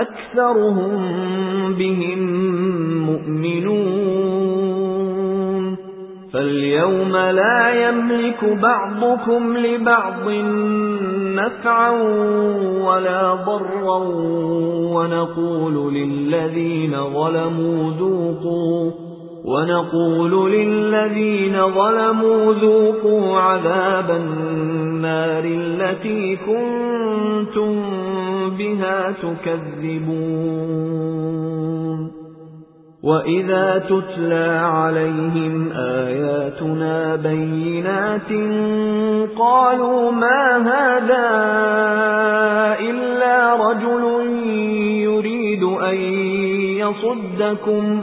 أَكْثَرُهُم بِهِم مُؤْمِنُونَ. فَالْيَوْمَ لَا يَمْلِكُ بَعْضُكُمْ لِبَعْضٍ نَفْعًا وَلَا ضَرًّا وَنَقُولُ لِلَّذِينَ ظَلَمُوا ذُوقُوا وَنَقُولُ لِلَّذِينَ ظَلَمُوا ذُوقُوا عَذَابَ النَّارِ الَّتِي كُنتُم بِهَا تُكَذِّبُونَ. وَإِذَا تُتْلَى عَلَيْهِمْ آيَاتُنَا بَيِّنَاتٍ قَالُوا مَا هَذَا إِلَّا رَجُلٌ يُرِيدُ أَن يَصُدَّكُمْ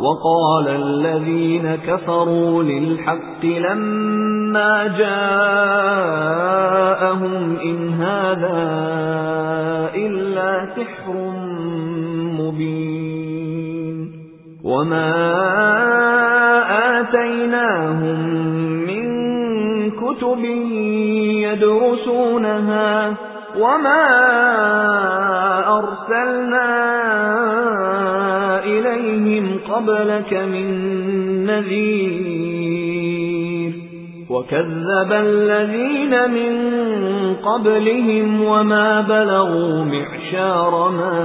وَقَالَ الَّذِينَ كَفَرُوا لِلْحَقِّ لَمَّا جَاءَهُمْ إِنْ هَذَا إِلَّا سِحْرٌ مُبِينٌ وَمَا آتَيْنَاهُمْ مِنْ كُتُبٍ يَدْرُسُونَهَا وَمَا أَرْسَلْنَا إِلَيْهِمْ قَبْلَكَ مِنْ نَذِيرٍ. وَكَذَّبَ الَّذِينَ مِنْ قَبْلِهِمْ وَمَا بَلَغُوا مِعْشَارَ مَا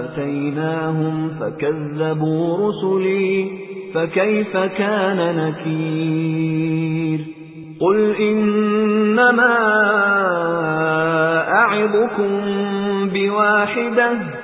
آتَيْنَاهُمْ فَكَذَّبُوا رُسُلِي فَكَيْفَ كَانَ نَكِيرِ. قُلْ إِنَّمَا أَعِظُكُمْ بِوَاحِدَةٍ